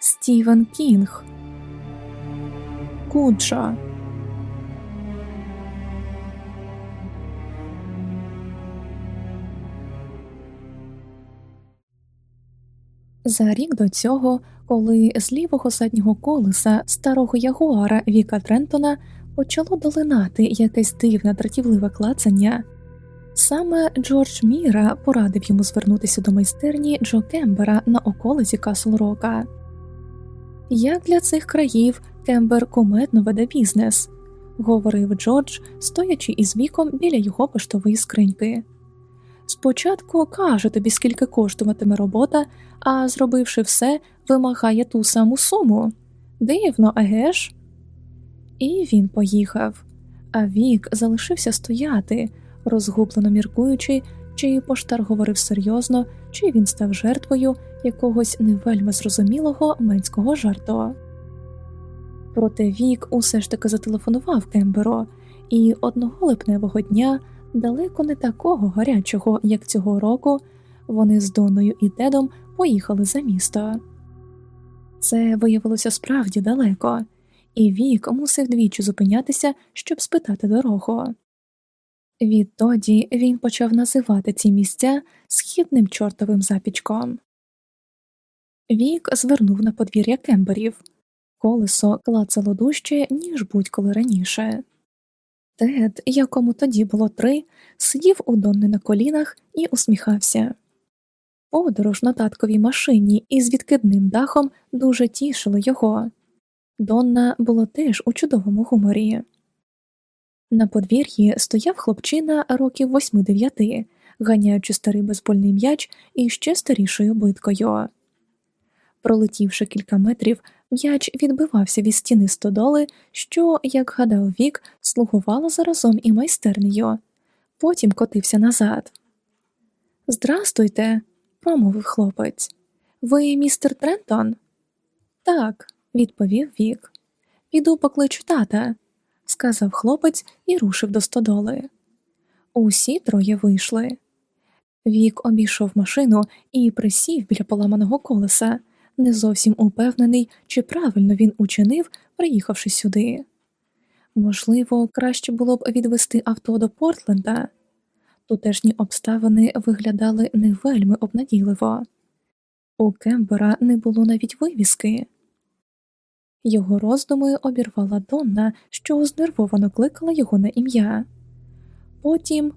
Стівен Кінг. Куджо. За рік до цього, коли з лівого заднього колеса старого ягуара Віка Трентона почало долинати якесь дивне дратівливе клацання, саме Джордж Міра порадив йому звернутися до майстерні Джо Кембера на околиці Касл Рока. Як для цих країв Кембер кумедно веде бізнес, говорив Джордж, стоячи із віком біля його поштової скриньки. Спочатку каже тобі, скільки коштуватиме робота, а зробивши все, вимагає ту саму суму. Дивно, еге ж? І він поїхав, а вік залишився стояти, розгублено міркуючи, чи поштар говорив серйозно, чи він став жертвою якогось невельми зрозумілого менського жарту. Проте Вік усе ж таки зателефонував Кемберо, і одного липневого дня, далеко не такого гарячого, як цього року, вони з Доною і Дедом поїхали за місто. Це виявилося справді далеко, і Вік мусив двічі зупинятися, щоб спитати дорогу. Відтоді він почав називати ці місця східним чортовим запічком. Вік звернув на подвір'я кемберів. Колесо клацало дужче, ніж будь-коли раніше. Тед, якому тоді було три, сидів у Донни на колінах і усміхався. Подорож на татковій машині із відкидним дахом дуже тішила його. Донна була теж у чудовому гуморі. На подвір'ї стояв хлопчина років восьми дев'яти, ганяючи старий безбольний м'яч і ще старішою биткою. Пролетівши кілька метрів, м'яч відбивався від стіни стодоли, що, як гадав вік, слугувала заразом і майстернею, потім котився назад. Здрастуйте, промовив хлопець. Ви містер Трентон? Так, відповів Вік. Піду покличу тата, сказав хлопець і рушив до стодоли. Усі троє вийшли. Вік обійшов машину і присів біля поламаного колеса не зовсім упевнений, чи правильно він учинив, приїхавши сюди. Можливо, краще було б відвести авто до Портленда. Тутешні обставини виглядали не вельми обнадійливо. У Кембера не було навіть вивіски. Його роздуми обірвала Донна, що знервовано кликала його на ім'я. Потім,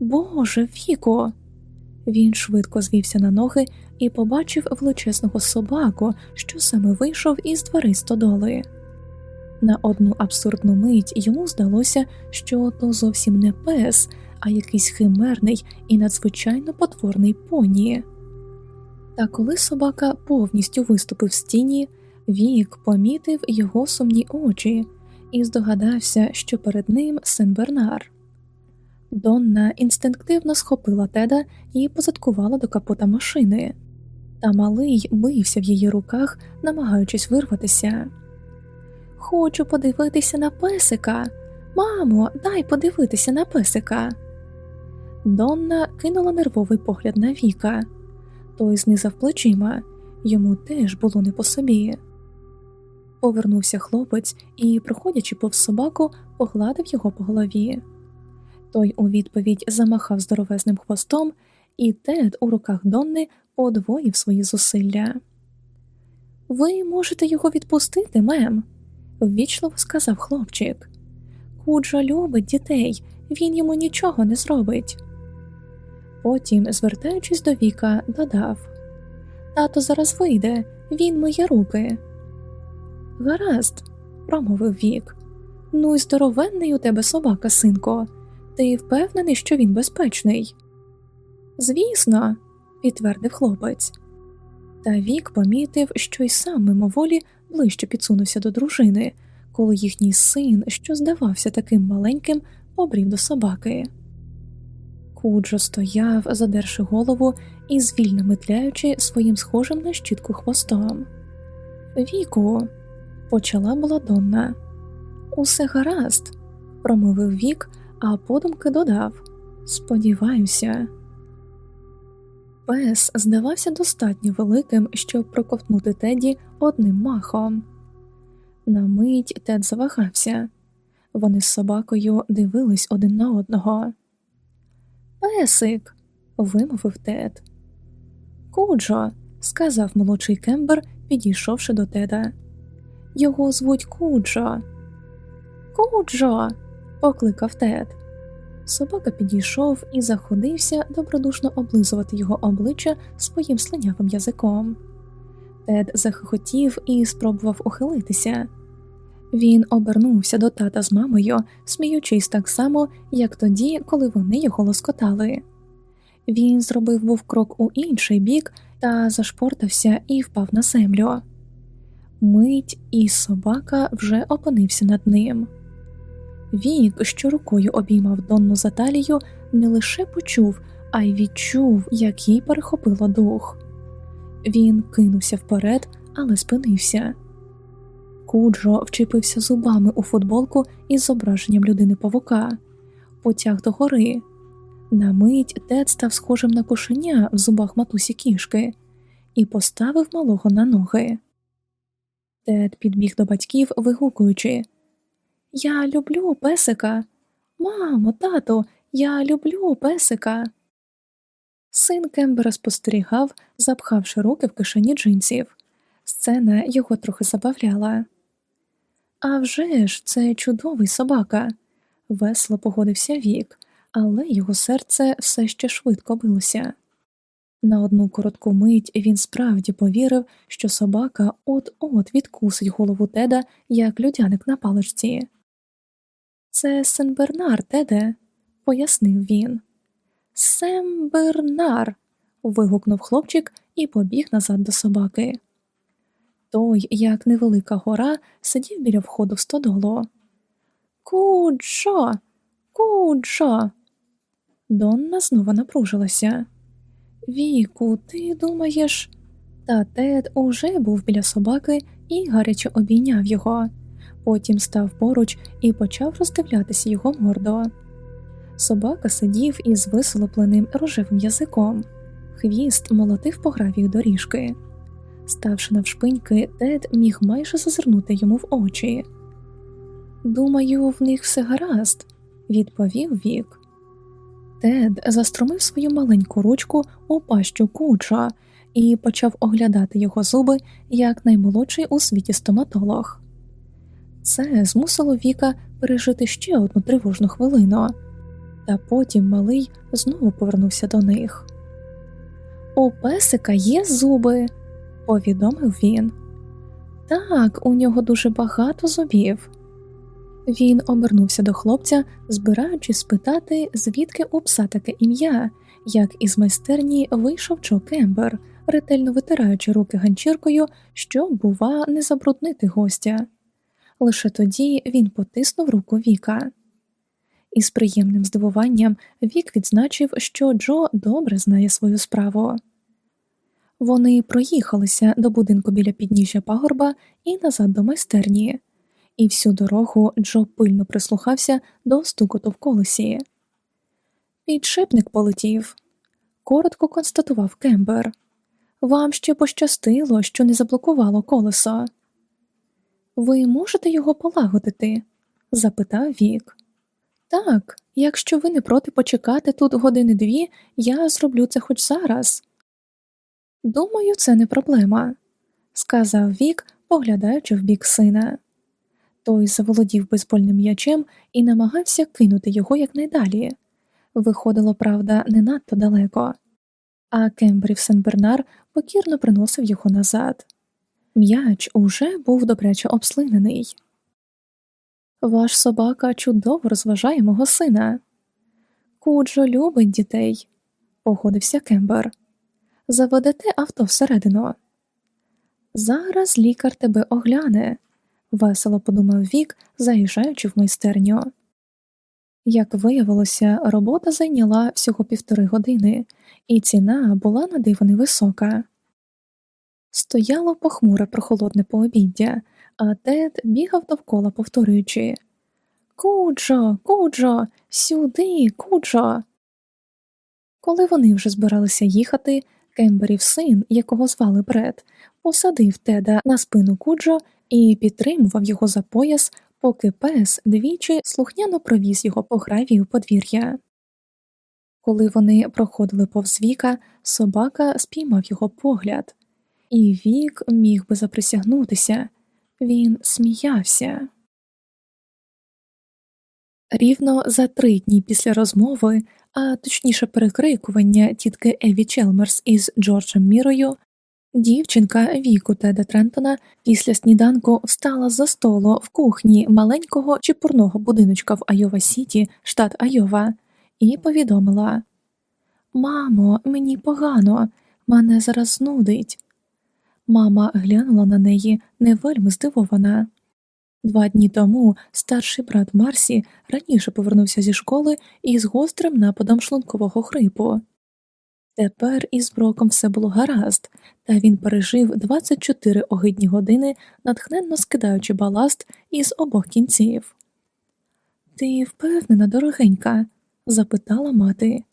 Боже, Віко! Він швидко звівся на ноги і побачив величезного собаку, що саме вийшов із дверей стодоли. На одну абсурдну мить йому здалося, що то зовсім не пес, а якийсь химерний і надзвичайно потворний поні. Та коли собака повністю виступив з тіні, Вік помітив його сумні очі і здогадався, що перед ним Сен Бернар. Донна інстинктивно схопила теда і позадкувала до капота машини, та малий бився в її руках, намагаючись вирватися. Хочу подивитися на песика. Мамо, дай подивитися на песика. Донна кинула нервовий погляд на Віка. Той знизав плечима, йому теж було не по собі. Повернувся хлопець і, проходячи повз собаку, погладив його по голові. Той у відповідь замахав здоровезним хвостом, і Тед у руках Донни подвоїв свої зусилля. Ви можете його відпустити, мем, ввічливо сказав хлопчик. Куджа любить дітей, він йому нічого не зробить. Потім, звертаючись до Віка, додав Тато зараз вийде, він миє руки. Гаразд, промовив Вік. Ну й здоровенний у тебе собака, синко. Ти впевнений, що він безпечний? Звісно, підтвердив хлопець. Та Вік помітив, що й сам мимоволі ближче підсунувся до дружини, коли їхній син, що здавався таким маленьким, побрів до собаки. Куджо стояв, задерши голову і звільно метляючи своїм схожим на щітку хвостом. Віку, почала була Донна. Усе гаразд, промовив Вік, а подумки додав Сподіваюся. Пес здавався достатньо великим, щоб проковтнути Теді одним махом. На мить Тед завагався. Вони з собакою дивились один на одного. Песик, вимовив Тед. Куджо, сказав молодший Кембер, підійшовши до Теда. Його звуть Куджо. Куджо. Покликав Тед. Собака підійшов і заходився добродушно облизувати його обличчя своїм слинявим язиком. Тед захохотів і спробував ухилитися. Він обернувся до тата з мамою, сміючись так само, як тоді, коли вони його лоскотали. Він зробив був крок у інший бік та зашпортався і впав на землю. Мить і собака вже опинився над ним. Вік, що рукою обіймав Донну за талію, не лише почув, а й відчув, як їй перехопило дух. Він кинувся вперед, але спинився. Куджо вчепився зубами у футболку із зображенням людини павука, потяг до гори. На мить Тед став схожим на кошеня в зубах матусі кішки і поставив малого на ноги. Тед підбіг до батьків, вигукуючи Я люблю песика. Мамо, тато, я люблю песика. Син Кембера спостерігав, запхавши руки в кишені джинсів. Сцена його трохи забавляла. «А вже ж, це чудовий собака, весело погодився вік, але його серце все ще швидко билося. На одну коротку мить він справді повірив, що собака от-от відкусить голову теда, як людяник на паличці. Це Сен Бернар, теде, пояснив він. Сем Бернар. вигукнув хлопчик і побіг назад до собаки. Той, як невелика гора, сидів біля входу в стодолу. Куджо, куджо. Донна знову напружилася. Віку, ти думаєш? Та Тед уже був біля собаки і гаряче обійняв його, потім став поруч і почав роздивлятися його мордо. Собака сидів із висолопленим рожевим язиком, хвіст молотив по гравію доріжки. Ставши навшпиньки, Тед міг майже зазирнути йому в очі. Думаю, в них все гаразд, відповів Вік. Тед застромив свою маленьку ручку у пащу куча і почав оглядати його зуби як наймолодший у світі стоматолог. Це змусило Віка пережити ще одну тривожну хвилину, та потім малий знову повернувся до них. У песика є зуби, повідомив він. Так, у нього дуже багато зубів. Він обернувся до хлопця, збираючись спитати, звідки у пса таке ім'я, як із майстерні вийшов Джо Кембер, ретельно витираючи руки ганчіркою, щоб, бува, не забруднити гостя. Лише тоді він потиснув руку Віка. Із приємним здивуванням Вік відзначив, що Джо добре знає свою справу. Вони проїхалися до будинку біля підніжжя пагорба і назад до майстерні і всю дорогу Джо пильно прислухався до стукоту в колесі. Підшипник полетів, коротко констатував Кембер. Вам ще пощастило, що не заблокувало колесо. Ви можете його полагодити? запитав Вік. Так, якщо ви не проти почекати тут години дві, я зроблю це хоч зараз. Думаю, це не проблема, сказав Вік, поглядаючи в бік сина. Той заволодів безбольним м'ячем і намагався кинути його якнайдалі. Виходило, правда, не надто далеко, а Кембрів Сен Бернар покірно приносив його назад. М'яч уже був добряче обслинений. Ваш собака чудово розважає мого сина. Куджо любить дітей, погодився Кембер. Заведете авто всередину. Зараз лікар тебе огляне весело подумав Вік, заїжджаючи в майстерню. Як виявилося, робота зайняла всього півтори години, і ціна була на диво невисока. Стояло похмуре прохолодне пообіддя, а Тед бігав довкола, повторюючи Куджо, куджо, сюди, куджо. Коли вони вже збиралися їхати, Кемберів син, якого звали Бред, посадив теда на спину куджо і підтримував його за пояс, поки пес двічі слухняно провіз його по гравію подвір'я. Коли вони проходили повз віка, собака спіймав його погляд, і вік міг би заприсягнутися він сміявся. Рівно за три дні після розмови, а точніше перекрикування тітки Еві Челмерс із Джорджем Мірою, дівчинка віку Теда Трентона після сніданку встала за столу в кухні маленького чепурного будиночка в Айова Сіті, штат Айова, і повідомила Мамо, мені погано, мене зараз нудить. Мама глянула на неї не вельми здивована. Два дні тому старший брат Марсі раніше повернувся зі школи із гострим нападом шлункового хрипу. Тепер із Броком все було гаразд, та він пережив 24 огидні години, натхненно скидаючи баласт із обох кінців. Ти впевнена, дорогенька? запитала мати.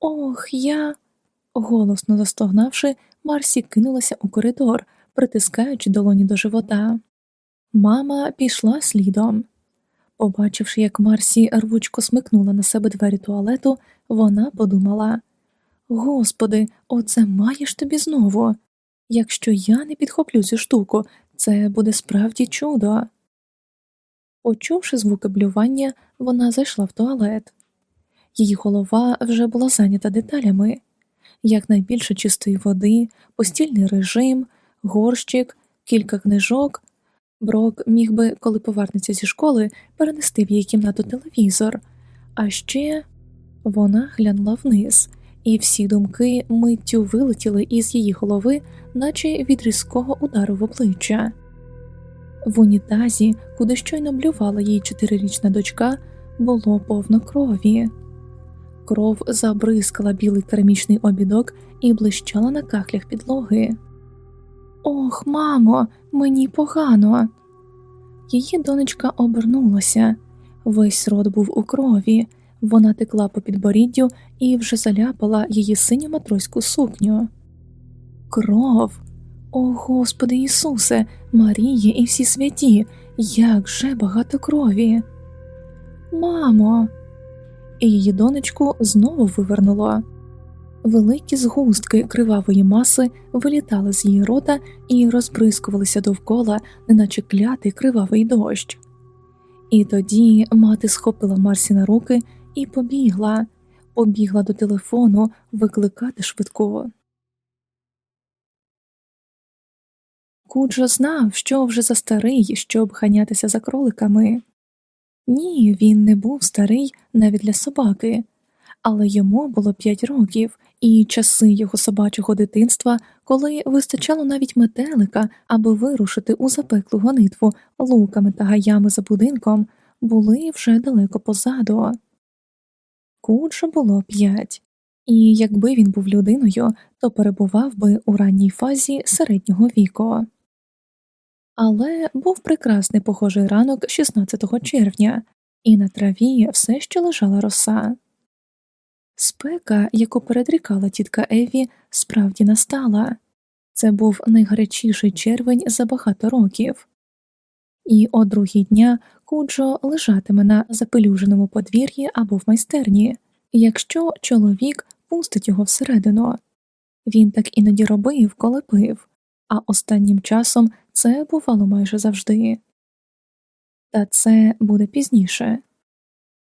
Ох, я. Голосно застогнавши, Марсі кинулася у коридор, притискаючи долоні до живота. Мама пішла слідом. Побачивши, як Марсі рвучко смикнула на себе двері туалету, вона подумала Господи, оце маєш тобі знову. Якщо я не підхоплю цю штуку, це буде справді чудо. Почувши звуки блювання, вона зайшла в туалет. Її голова вже була зайнята деталями якнайбільше чистої води, постільний режим, горщик, кілька книжок. Брок міг би, коли повернеться зі школи, перенести в її кімнату телевізор, а ще вона глянула вниз, і всі думки миттю вилетіли із її голови, наче від різкого удару в обличчя. В унітазі, куди щойно блювала її чотирирічна дочка, було повно крові. Кров забризкала білий керамічний обідок і блищала на кахлях підлоги. Ох, мамо, мені погано. Її донечка обернулася, весь рот був у крові, вона текла по підборіддю і вже заляпала її синю матроську сукню. Кров, о Господи Ісусе, Маріє і всі святі, як же багато крові. Мамо і її донечку знову вивернуло. Великі згустки кривавої маси вилітали з її рота і розбризкувалися довкола, неначе клятий кривавий дощ. І тоді мати схопила Марсі на руки і побігла, побігла до телефону викликати швидко. Куджо знав, що вже за старий, щоб ганятися за кроликами. Ні, він не був старий навіть для собаки, але йому було п'ять років, і часи його собачого дитинства, коли вистачало навіть метелика, аби вирушити у запеклу гонитву луками та гаями за будинком, були вже далеко позаду. Куджу було п'ять, і якби він був людиною, то перебував би у ранній фазі середнього віку. Але був прекрасний похожий ранок 16 червня, і на траві все ще лежала роса. Спека, яку передрікала тітка Еві, справді настала це був найгарячіший червень за багато років, і о другій дня Куджо лежатиме на запелюженому подвір'ї або в майстерні, якщо чоловік пустить його всередину. Він так іноді робив, коли пив а останнім часом це бувало майже завжди. Та це буде пізніше.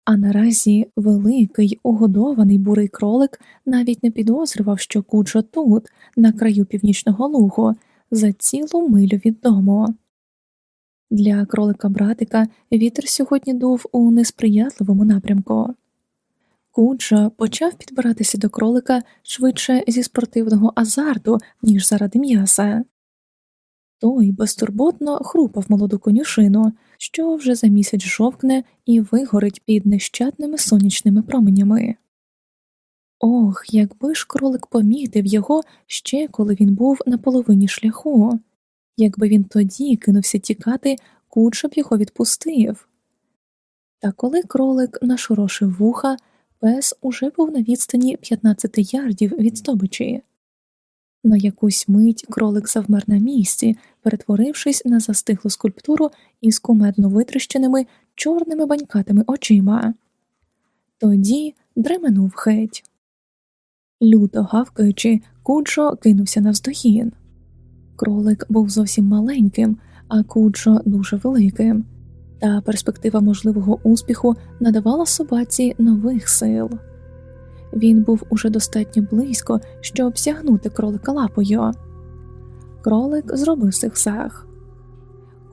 А наразі великий угодований бурий кролик навіть не підозрював, що куджо тут, на краю північного лугу, за цілу милю від дому. Для кролика братика вітер сьогодні дув у несприятливому напрямку. Куджа почав підбиратися до кролика швидше зі спортивного азарту, ніж заради м'яса. Той безтурботно хрупав молоду конюшину, що вже за місяць жовкне і вигорить під нещадними сонячними променями. Ох, якби ж кролик помітив його ще коли він був на половині шляху, якби він тоді кинувся тікати, куд б його відпустив. Та коли кролик нашорошив вуха, Пес уже був на відстані 15 ярдів від здобичі. На якусь мить кролик завмер на місці, перетворившись на застиглу скульптуру із кумедно витріщеними чорними банькатими очима. Тоді дременув геть. Люто гавкаючи, Куджо кинувся навздогін. Кролик був зовсім маленьким, а Куджо дуже великим, та перспектива можливого успіху надавала собаці нових сил. Він був уже достатньо близько, щоб сягнути кролика лапою. Кролик зробив зигзаг.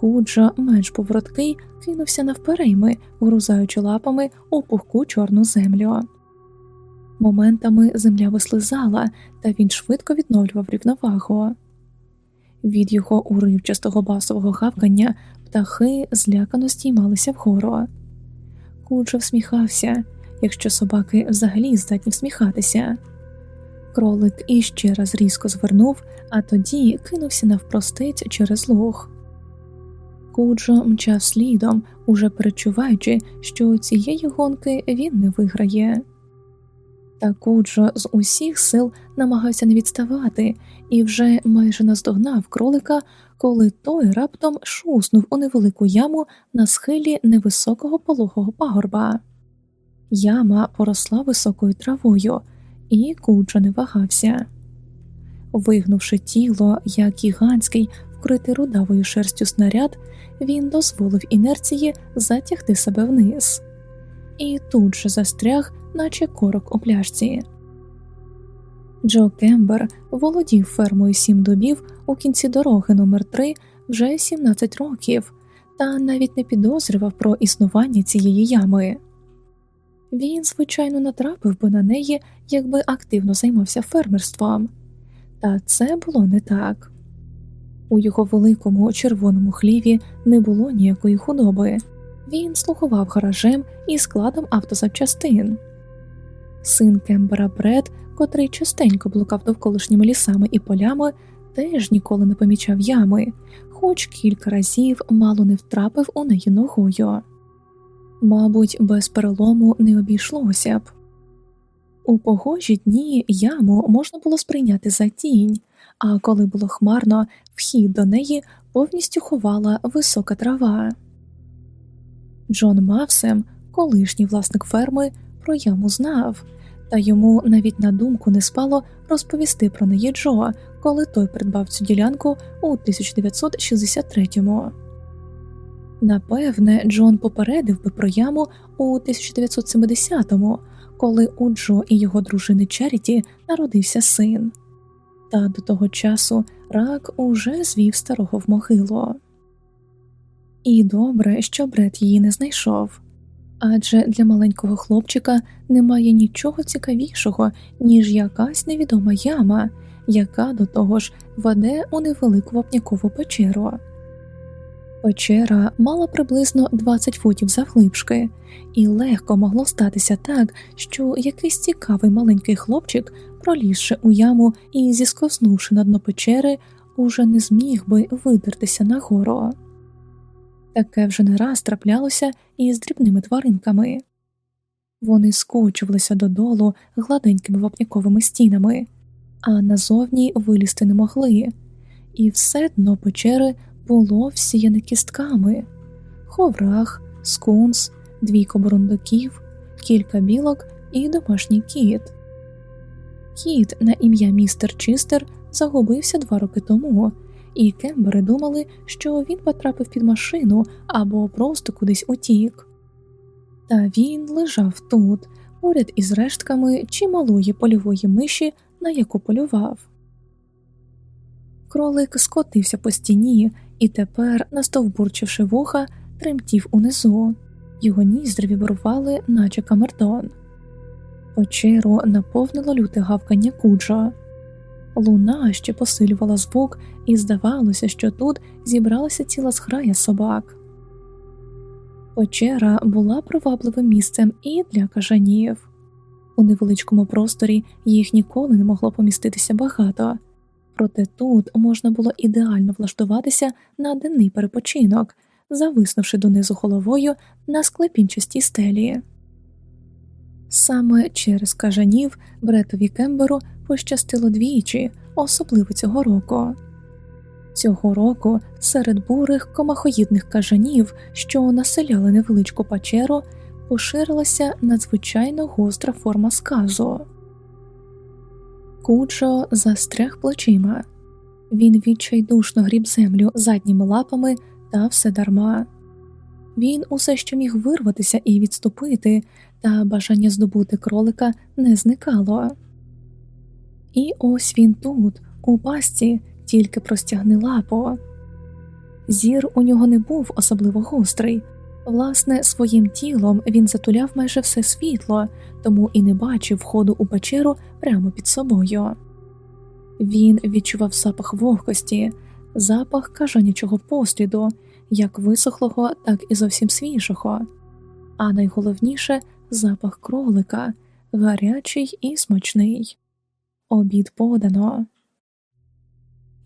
Куджа, менш повороткий, кинувся навперейми, грузаючи лапами у пухку чорну землю. Моментами земля вислизала, та він швидко відновлював рівновагу. Від його уривчастого басового гавкання птахи злякано стіймалися вгору. Куджа всміхався, якщо собаки взагалі здатні всміхатися. Кролик іще раз різко звернув, а тоді кинувся навпростець через луг. Куджо мчав слідом, уже перечуваючи, що цієї гонки він не виграє. Та Куджо з усіх сил намагався не відставати і вже майже наздогнав кролика, коли той раптом шуснув у невелику яму на схилі невисокого пологого пагорба. Яма поросла високою травою, і Куджо не вагався. Вигнувши тіло, як гігантський, вкритий рудавою шерстю снаряд, він дозволив інерції затягти себе вниз, і тут же застряг, наче корок у пляшці. Джо Кембер володів фермою сім дубів у кінці дороги номер 3 вже 17 років, та навіть не підозрював про існування цієї ями. Він, звичайно, натрапив би на неї, якби активно займався фермерством, та це було не так. У його великому червоному хліві не було ніякої худоби, він слугував гаражем і складом автозапчастин. Син Кембера Бред, котрий частенько блукав довколишніми лісами і полями, теж ніколи не помічав ями, хоч кілька разів мало не втрапив у неї ногою. Мабуть, без перелому не обійшлося б. У погожі дні яму можна було сприйняти за тінь, а коли було хмарно, вхід до неї повністю ховала висока трава. Джон Мавсем, колишній власник ферми, про яму знав, та йому навіть на думку не спало розповісти про неї Джо, коли той придбав цю ділянку у 1963-му. Напевне, Джон попередив би про яму у 1970-му, коли у Джо і його дружини Черіті народився син, та до того часу рак уже звів старого в могилу. І добре, що Бред її не знайшов адже для маленького хлопчика немає нічого цікавішого, ніж якась невідома яма, яка до того ж веде у невелику вапнякову печеру. Печера мала приблизно 20 футів завглибшки, і легко могло статися так, що якийсь цікавий маленький хлопчик, пролізши у яму і зісковзнувши на дно печери, уже не зміг би видертися нагору. Таке вже не раз траплялося і з дрібними тваринками. Вони скочувалися додолу гладенькими вапняковими стінами, а назовні вилізти не могли, і все дно печери було всіяне кістками ховрах, скунс, двійко бурундуків, кілька білок і домашній кіт. Кіт на ім'я містер Чистер загубився два роки тому і кембери думали, що він потрапив під машину або просто кудись утік. Та він лежав тут, поряд із рештками чималої польової миші, на яку полював. Кролик скотився по стіні і тепер, настовбурчивши вуха, тремтів унизу, його ніздрі вібрували, наче камертон. Печеру наповнило люте гавкання куджа. Луна ще посилювала звук, і здавалося, що тут зібралася ціла зграя собак. Печера була привабливим місцем і для кажанів. У невеличкому просторі їх ніколи не могло поміститися багато, проте тут можна було ідеально влаштуватися на денний перепочинок, зависнувши донизу головою на склепінчастій стелі. Саме через кажанів Бретові Кемберу пощастило двічі, особливо цього року. Цього року серед бурих комахоїдних кажанів, що населяли невеличку печеру, поширилася надзвичайно гостра форма сказу. Куджо застряг плечима. Він відчайдушно гріб землю задніми лапами та все дарма. Він усе ще міг вирватися і відступити, та бажання здобути кролика не зникало. І ось він тут, у пасті, тільки простягни лапу. Зір у нього не був особливо гострий, власне, своїм тілом він затуляв майже все світло, тому і не бачив входу у печеру прямо під собою. Він відчував запах вогкості, запах кажанячого посліду, як висохлого, так і зовсім свіжого, а найголовніше запах кролика, гарячий і смачний. Обід подано.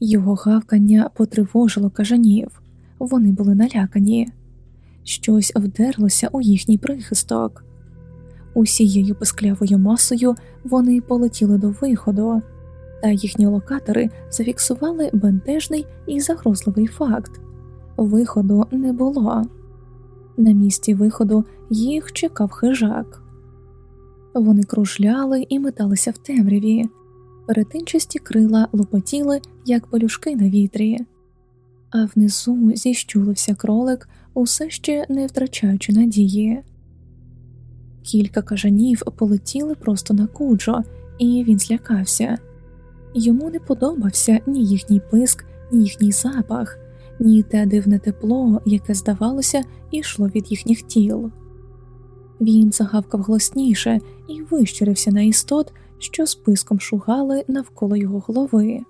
Його гавкання потривожило кажанів, вони були налякані, щось вдерлося у їхній прихисток. Усією писклявою масою вони полетіли до виходу, та їхні локатори зафіксували бентежний і загрозливий факт виходу не було. На місці виходу їх чекав хижак. Вони кружляли і металися в темряві, перетинчасті крила лопотіли, як полюшки на вітрі, а внизу зіщулився кролик, усе ще не втрачаючи надії. Кілька кажанів полетіли просто на куджо, і він злякався. Йому не подобався ні їхній писк, ні їхній запах, ні те дивне тепло, яке, здавалося, йшло від їхніх тіл. Він загавкав голосніше і вищирився на істот, що списком шугали навколо його голови.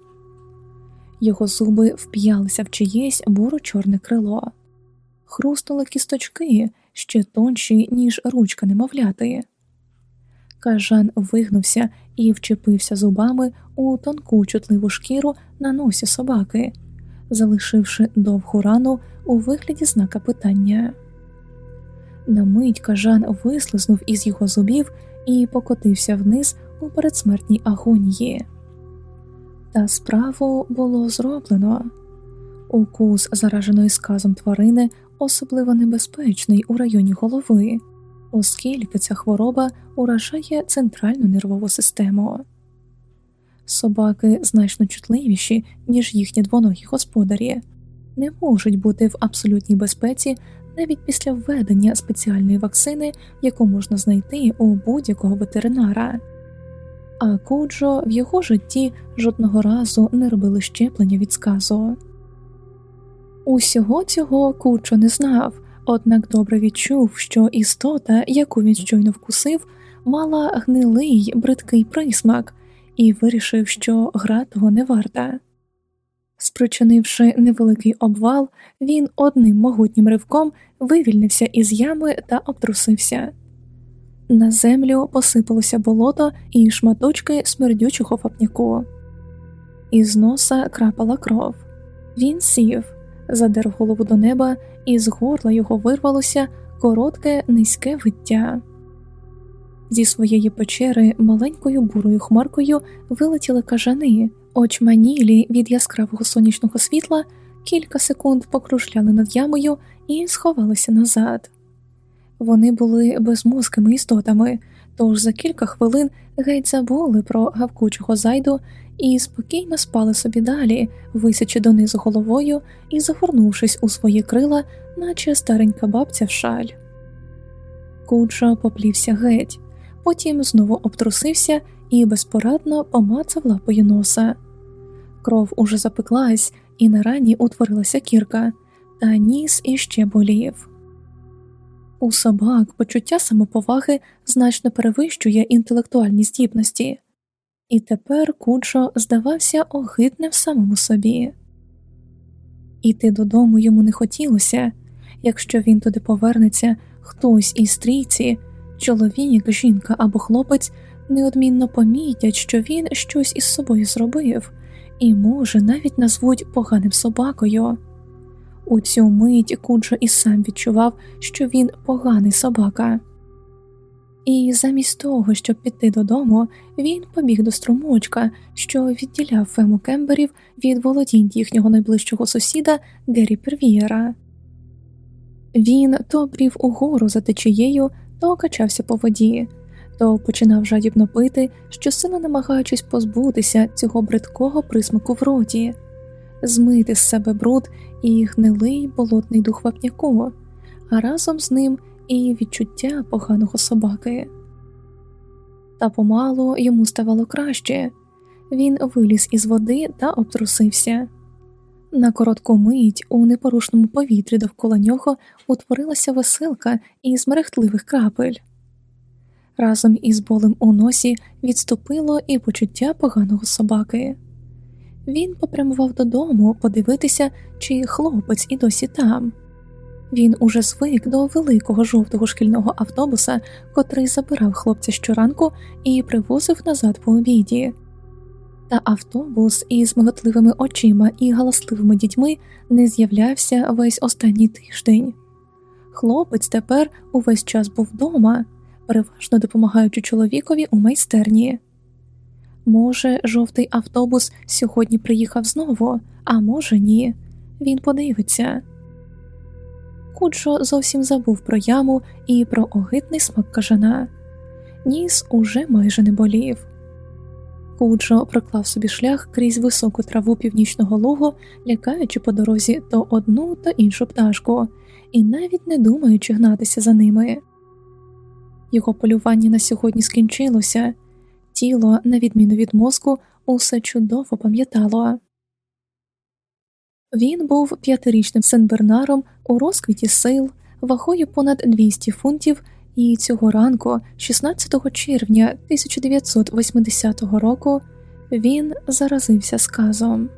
Його зуби вп'ялися в чиєсь буро чорне крило, хрустнули кісточки ще тонші, ніж ручка немовляти. Кажан вигнувся і вчепився зубами у тонку чутливу шкіру на носі собаки, залишивши довгу рану у вигляді знака питання. На мить кажан вислизнув із його зубів і покотився вниз у передсмертній агонії. Та справу було зроблено. Укус зараженої сказом тварини особливо небезпечний у районі голови, оскільки ця хвороба уражає центральну нервову систему. Собаки значно чутливіші, ніж їхні двоногі господарі, не можуть бути в абсолютній безпеці навіть після введення спеціальної вакцини, яку можна знайти у будь-якого ветеринара. А Куджо в його житті жодного разу не робили щеплення від сказу. Усього цього Куджо не знав, однак добре відчув, що істота, яку він щойно вкусив, мала гнилий бридкий присмак, і вирішив, що гра того не варта. Спричинивши невеликий обвал, він одним могутнім ривком вивільнився із ями та обтрусився. На землю посипалося болото і шматочки смердючого фапняку. Із носа крапала кров. Він сів, задер голову до неба, і з горла його вирвалося коротке низьке виття. Зі своєї печери маленькою бурою хмаркою вилетіли кажани, очманілі від яскравого сонячного світла, кілька секунд покружляли над ямою і сховалися назад. Вони були безмозкими істотами, тож за кілька хвилин геть забули про гавкучого зайду і спокійно спали собі далі, висячи донизу головою і загорнувшись у свої крила, наче старенька бабця в шаль. Куджа поплівся геть, потім знову обтрусився і безпорадно помацав лапою носа. Кров уже запеклась, і на рані утворилася кірка, та ніс іще болів. У собак почуття самоповаги значно перевищує інтелектуальні здібності, і тепер Куджо здавався огидним самому собі. Іти додому йому не хотілося якщо він туди повернеться, хтось із трійці, чоловік, жінка або хлопець неодмінно помітять, що він щось із собою зробив, і, може, навіть назвуть поганим собакою. У цю мить Куджо і сам відчував, що він поганий собака. І замість того, щоб піти додому, він побіг до струмочка, що відділяв фему Кемберів від володінь їхнього найближчого сусіда Гері Первієра. Він то брів угору за течією, то качався по воді, то починав жадібно пити, щосила намагаючись позбутися цього бридкого присмаку в роті, змити з себе бруд і гнилий болотний дух вапняку, а разом з ним і відчуття поганого собаки. Та помалу йому ставало краще він виліз із води та обтрусився. На коротку мить у непорушному повітрі довкола нього утворилася веселка із мерехтливих крапель. Разом із болем у носі відступило і почуття поганого собаки. Він попрямував додому подивитися, чи хлопець і досі там. Він уже звик до великого жовтого шкільного автобуса, котрий забирав хлопця щоранку і привозив назад по обіді. Та автобус із миготливими очима і галасливими дітьми не з'являвся весь останній тиждень. Хлопець тепер увесь час був вдома, переважно допомагаючи чоловікові у майстерні. Може, жовтий автобус сьогодні приїхав знову, а може, ні. Він подивиться. Куджо зовсім забув про яму і про огидний смак кажана. Ніс уже майже не болів. Куджо проклав собі шлях крізь високу траву північного лугу, лякаючи по дорозі то одну, то іншу пташку, і навіть не думаючи гнатися за ними. Його полювання на сьогодні скінчилося, тіло, на відміну від мозку, усе чудово пам'ятало. Він був п'ятирічним сенбернаром у розквіті сил, вагою понад 200 фунтів, і цього ранку, 16 червня 1980 року, він заразився сказом.